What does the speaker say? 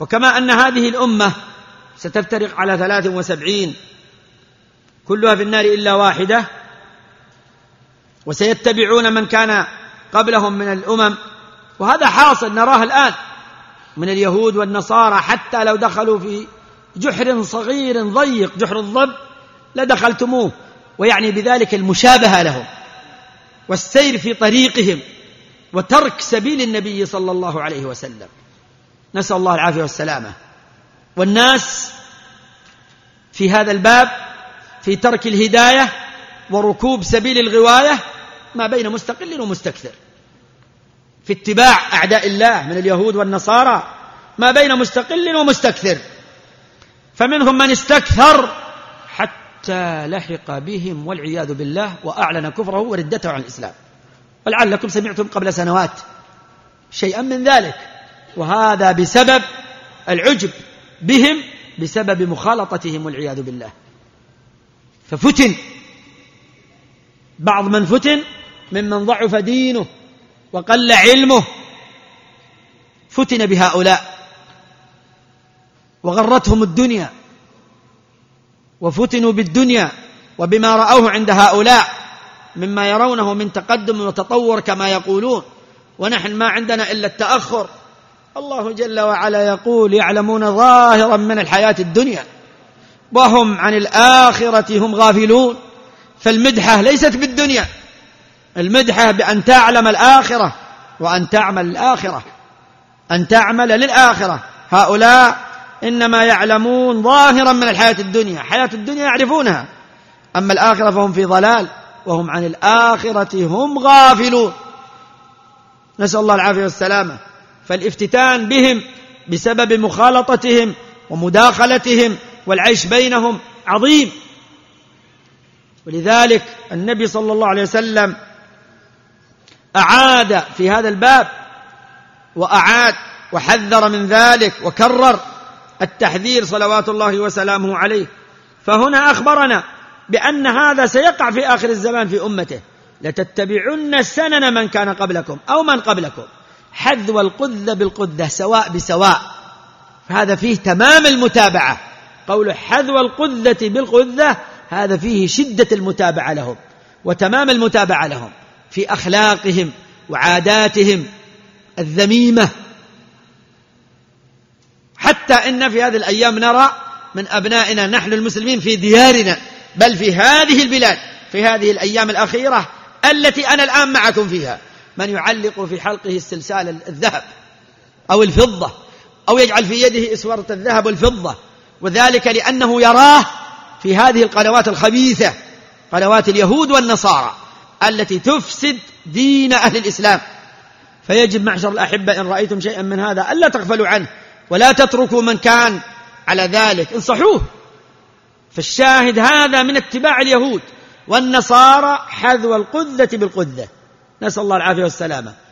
وكما أن هذه الأمة ستفترق على ثلاث وسبعين كلها في النار إلا واحدة وسيتبعون من كان قبلهم من الأمم وهذا حاصل نراه الآن من اليهود والنصارى حتى لو دخلوا في جحر صغير ضيق جحر الضب لدخلتموه ويعني بذلك المشابهة لهم والسير في طريقهم وترك سبيل النبي صلى الله عليه وسلم. نسأل الله العافية والسلامة. والناس في هذا الباب في ترك الهداية وركوب سبيل الغواية ما بين مستقل ومستكثر. في اتباع أعداء الله من اليهود والنصارى ما بين مستقل ومستكثر. فمنهم من استكثر حتى لحق بهم والعياذ بالله وأعلن كفره وردته عن الإسلام. ولعلكم سمعتم قبل سنوات شيئا من ذلك. وهذا بسبب العجب بهم بسبب مخالطتهم والعياذ بالله. ففتن. بعض من فتن ممن ضعف دينه وقل علمه. فتن بهؤلاء. وغرتهم الدنيا. وفتنوا بالدنيا وبما رأوه عند هؤلاء مما يرونه من تقدم وتطور كما يقولون. ونحن ما عندنا إلا التأخر. الله جل وعلا يقول يعلمون ظاهرا من الحياة الدنيا وهم عن الآخرة هم غافلون فالمدحة ليست بالدنيا المدحة بأن تعلم الآخرة وأن تعمل الآخرة أن تعمل للآخرة هؤلاء إنما يعلمون ظاهرا من الحياة الدنيا حياة الدنيا يعرفونها أما الآخرة فهم في ضلال وهم عن الآخرة هم غافلون. نسأل الله العافية والسلامة. فالافتتان بهم بسبب مخالطتهم ومداخلتهم والعيش بينهم عظيم. ولذلك النبي صلى الله عليه وسلم أعاد في هذا الباب وأعاد وحذر من ذلك وكرر التحذير صلوات الله وسلامه عليه. فهنا أخبرنا بأن هذا سيقع في آخر الزمان في أمته. لتتبعن سنن من كان قبلكم أو من قبلكم. حذو القذة بالقذة سواء بسواء. فهذا فيه تمام المتابعة. قول حذو القذة بالقذة هذا فيه شدة المتابعة لهم وتمام المتابعة لهم في أخلاقهم وعاداتهم الذميمة. حتى إن في هذه الأيام نرى من أبنائنا نحن المسلمين في ديارنا بل في هذه البلاد في هذه الأيام الأخيرة التي أنا الآن معكم فيها. من يعلق في حلقه السلسال الذهب أو الفضة أو يجعل في يده إسورة الذهب والفضة وذلك لأنه يراه في هذه القنوات الخبيثة قنوات اليهود والنصارى التي تفسد دين أهل الإسلام. فيجب معشر الأحبة إن رأيتم شيئا من هذا ألا تغفلوا عنه ولا تتركوا من كان على ذلك. انصحوه فالشاهد هذا من اتباع اليهود والنصارى حذو القذة بالقذة. نسأل الله العافية والسلامة.